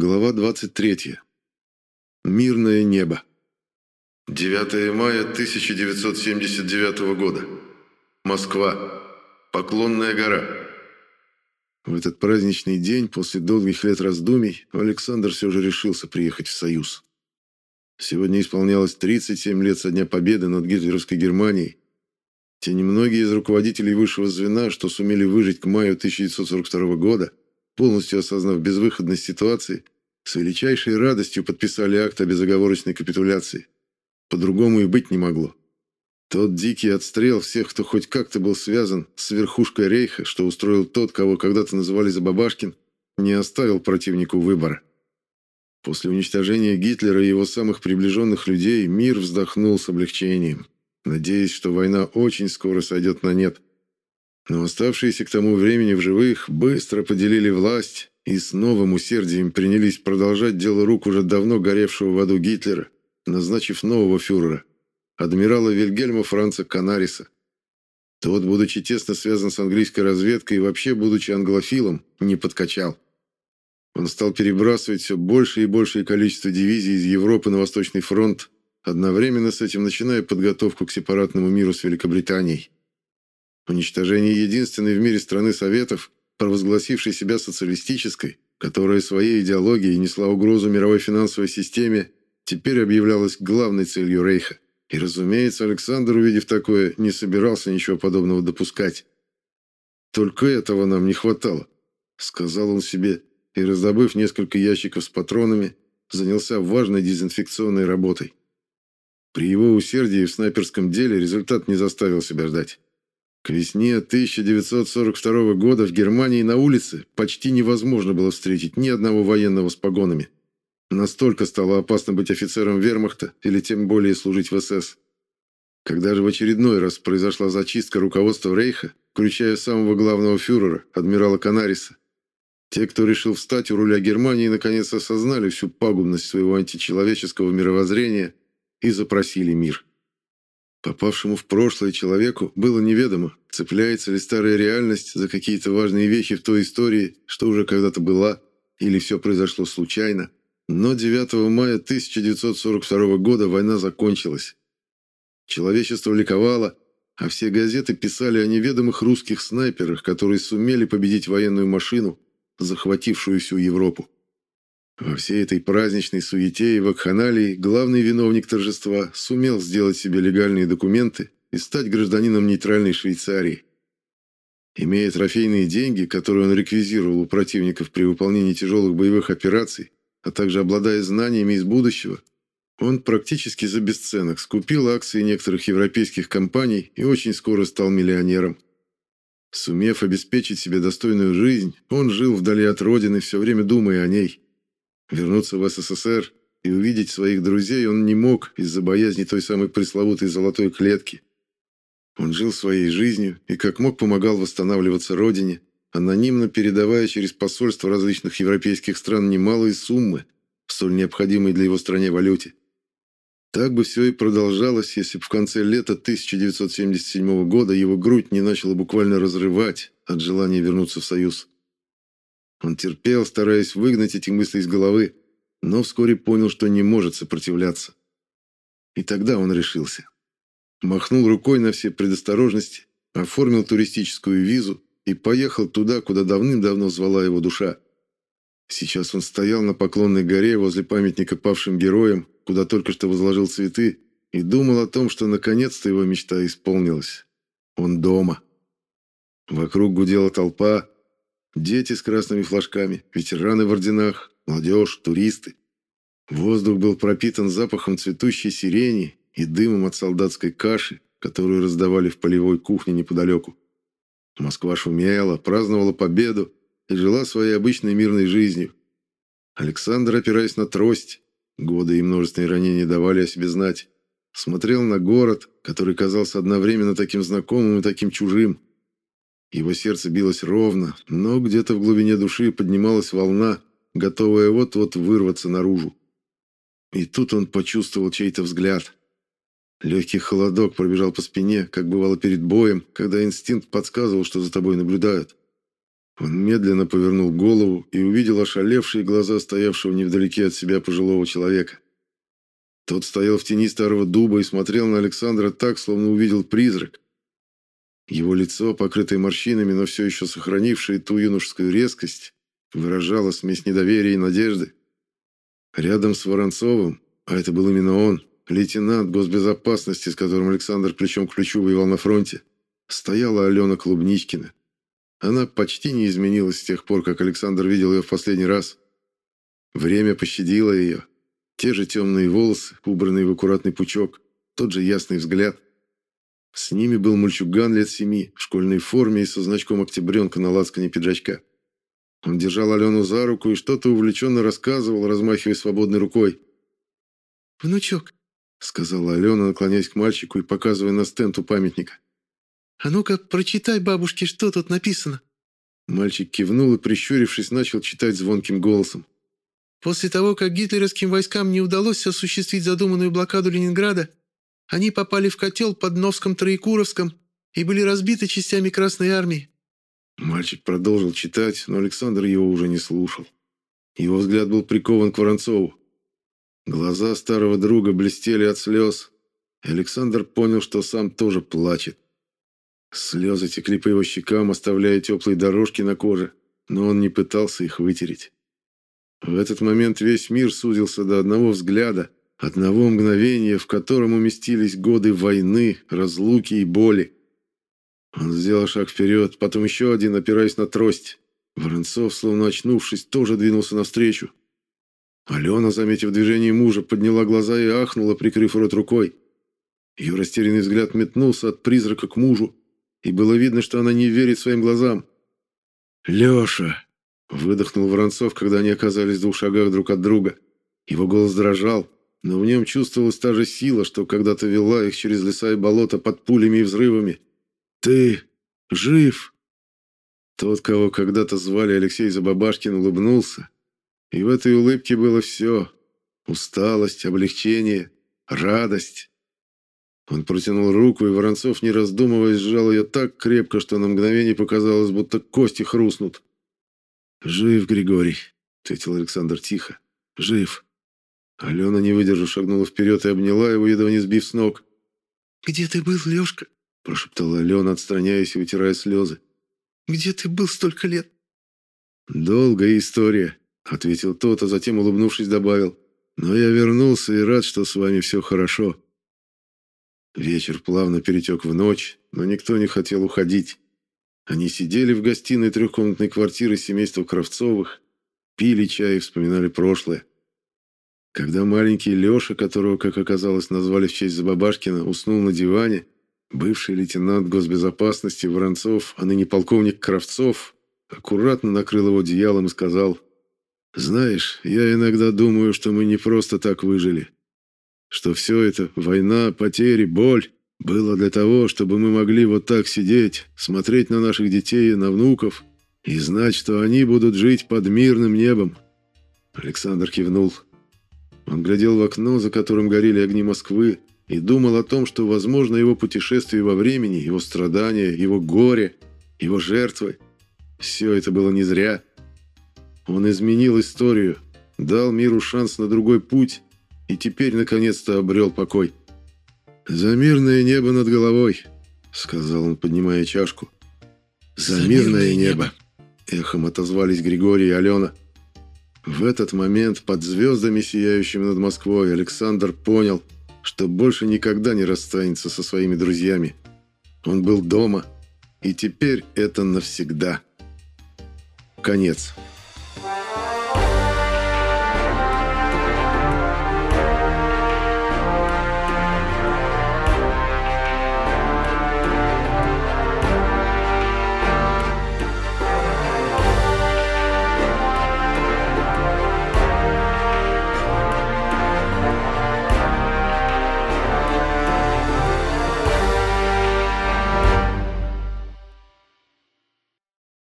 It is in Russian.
Глава 23. Мирное небо. 9 мая 1979 года. Москва. Поклонная гора. В этот праздничный день, после долгих лет раздумий, Александр все же решился приехать в Союз. Сегодня исполнялось 37 лет со дня победы над гитлеровской Германией. Те немногие из руководителей высшего звена, что сумели выжить к маю 1942 года, полностью осознав безвыходность ситуации, с величайшей радостью подписали акт о безоговорочной капитуляции. По-другому и быть не могло. Тот дикий отстрел всех, кто хоть как-то был связан с верхушкой рейха, что устроил тот, кого когда-то называли Забабашкин, не оставил противнику выбора. После уничтожения Гитлера и его самых приближенных людей мир вздохнул с облегчением, надеясь, что война очень скоро сойдет на нет – но оставшиеся к тому времени в живых быстро поделили власть и с новым усердием принялись продолжать дело рук уже давно горевшего в аду Гитлера, назначив нового фюрера, адмирала Вильгельма Франца Канариса. Тот, будучи тесно связан с английской разведкой и вообще будучи англофилом, не подкачал. Он стал перебрасывать все больше и большее количество дивизий из Европы на Восточный фронт, одновременно с этим начиная подготовку к сепаратному миру с Великобританией. Уничтожение единственной в мире страны Советов, провозгласившей себя социалистической, которая своей идеологией несла угрозу мировой финансовой системе, теперь объявлялась главной целью Рейха. И, разумеется, Александр, увидев такое, не собирался ничего подобного допускать. «Только этого нам не хватало», — сказал он себе, и, раздобыв несколько ящиков с патронами, занялся важной дезинфекционной работой. При его усердии в снайперском деле результат не заставил себя ждать. К весне 1942 года в Германии на улице почти невозможно было встретить ни одного военного с погонами. Настолько стало опасно быть офицером вермахта или тем более служить в СС. Когда же в очередной раз произошла зачистка руководства Рейха, включая самого главного фюрера, адмирала Канариса, те, кто решил встать у руля Германии, наконец осознали всю пагубность своего античеловеческого мировоззрения и запросили мир. Попавшему в прошлое человеку было неведомо, цепляется ли старая реальность за какие-то важные вещи в той истории, что уже когда-то была, или все произошло случайно. Но 9 мая 1942 года война закончилась. Человечество ликовало, а все газеты писали о неведомых русских снайперах, которые сумели победить военную машину, захватившую всю Европу. Во всей этой праздничной суете и вакханалии главный виновник торжества сумел сделать себе легальные документы и стать гражданином нейтральной Швейцарии. Имея трофейные деньги, которые он реквизировал у противников при выполнении тяжелых боевых операций, а также обладая знаниями из будущего, он практически за бесценок скупил акции некоторых европейских компаний и очень скоро стал миллионером. Сумев обеспечить себе достойную жизнь, он жил вдали от родины, все время думая о ней – Вернуться в СССР и увидеть своих друзей он не мог из-за боязни той самой пресловутой золотой клетки. Он жил своей жизнью и как мог помогал восстанавливаться родине, анонимно передавая через посольства различных европейских стран немалые суммы в столь необходимой для его стране валюте. Так бы все и продолжалось, если бы в конце лета 1977 года его грудь не начала буквально разрывать от желания вернуться в Союз. Он терпел, стараясь выгнать эти мысли из головы, но вскоре понял, что не может сопротивляться. И тогда он решился. Махнул рукой на все предосторожности, оформил туристическую визу и поехал туда, куда давным-давно звала его душа. Сейчас он стоял на Поклонной горе возле памятника павшим героям, куда только что возложил цветы, и думал о том, что наконец-то его мечта исполнилась. Он дома. Вокруг гудела толпа, Дети с красными флажками, ветераны в орденах, молодежь, туристы. Воздух был пропитан запахом цветущей сирени и дымом от солдатской каши, которую раздавали в полевой кухне неподалеку. Москва шумела, праздновала победу и жила своей обычной мирной жизнью. Александр, опираясь на трость, годы и множественные ранения давали о себе знать, смотрел на город, который казался одновременно таким знакомым и таким чужим. Его сердце билось ровно, но где-то в глубине души поднималась волна, готовая вот-вот вырваться наружу. И тут он почувствовал чей-то взгляд. Легкий холодок пробежал по спине, как бывало перед боем, когда инстинкт подсказывал, что за тобой наблюдают. Он медленно повернул голову и увидел ошалевшие глаза стоявшего невдалеке от себя пожилого человека. Тот стоял в тени старого дуба и смотрел на Александра так, словно увидел призрак. Его лицо, покрытое морщинами, но все еще сохранившее ту юношескую резкость, выражало смесь недоверия и надежды. Рядом с Воронцовым, а это был именно он, лейтенант госбезопасности, с которым Александр плечом к плечу воевал на фронте, стояла Алена Клубничкина. Она почти не изменилась с тех пор, как Александр видел ее в последний раз. Время пощадило ее. Те же темные волосы, убранные в аккуратный пучок, тот же ясный взгляд. С ними был мальчуган лет семи, в школьной форме и со значком «Октябренка» на лацкане пиджачка. Он держал Алену за руку и что-то увлеченно рассказывал, размахивая свободной рукой. «Внучок», — сказала Алена, наклоняясь к мальчику и показывая на стенд у памятника. «А ну-ка, прочитай бабушке, что тут написано». Мальчик кивнул и, прищурившись, начал читать звонким голосом. «После того, как гитлеровским войскам не удалось осуществить задуманную блокаду Ленинграда, они попали в котел под Новском-Троекуровском и были разбиты частями Красной Армии». Мальчик продолжил читать, но Александр его уже не слушал. Его взгляд был прикован к Воронцову. Глаза старого друга блестели от слез. Александр понял, что сам тоже плачет. Слезы текли по его щекам, оставляя теплые дорожки на коже, но он не пытался их вытереть. В этот момент весь мир сузился до одного взгляда, одного мгновения, в котором уместились годы войны, разлуки и боли. Он сделал шаг вперед, потом еще один, опираясь на трость. Воронцов, словно очнувшись, тоже двинулся навстречу. Алена, заметив движение мужа, подняла глаза и ахнула, прикрыв рот рукой. Ее растерянный взгляд метнулся от призрака к мужу, и было видно, что она не верит своим глазам. «Леша!» — выдохнул Воронцов, когда они оказались в двух шагах друг от друга. Его голос дрожал, но в нем чувствовалась та же сила, что когда-то вела их через леса и болота под пулями и взрывами. «Ты жив?» Тот, кого когда-то звали Алексей Забабашкин, улыбнулся. И в этой улыбке было все. Усталость, облегчение, радость. Он протянул руку, и Воронцов, не раздумывая, сжал ее так крепко, что на мгновение показалось, будто кости хрустнут. «Жив, Григорий», — ответил Александр тихо. «Жив». Алена, не выдержав, шагнула вперед и обняла его, едва не сбив с ног. «Где ты был, Лешка?» – прошептала Алена, отстраняясь и вытирая слезы. «Где ты был столько лет?» «Долгая история», – ответил тот, а затем, улыбнувшись, добавил. «Но я вернулся и рад, что с вами все хорошо». Вечер плавно перетек в ночь, но никто не хотел уходить. Они сидели в гостиной трехкомнатной квартиры семейства Кравцовых, пили чай и вспоминали прошлое. Когда маленький Леша, которого, как оказалось, назвали в честь Забабашкина, уснул на диване, бывший лейтенант госбезопасности Воронцов, а ныне полковник Кравцов, аккуратно накрыл его одеялом и сказал, «Знаешь, я иногда думаю, что мы не просто так выжили что все это, война, потери, боль, было для того, чтобы мы могли вот так сидеть, смотреть на наших детей и на внуков и знать, что они будут жить под мирным небом. Александр кивнул. Он глядел в окно, за которым горели огни Москвы, и думал о том, что, возможно, его путешествие во времени, его страдания, его горе, его жертвы – все это было не зря. Он изменил историю, дал миру шанс на другой путь и теперь наконец-то обрел покой. «За мирное небо над головой», — сказал он, поднимая чашку. «За, мирное небо», — эхом отозвались Григорий и Алена. В этот момент под звездами, сияющими над Москвой, Александр понял, что больше никогда не расстанется со своими друзьями. Он был дома, и теперь это навсегда. Конец.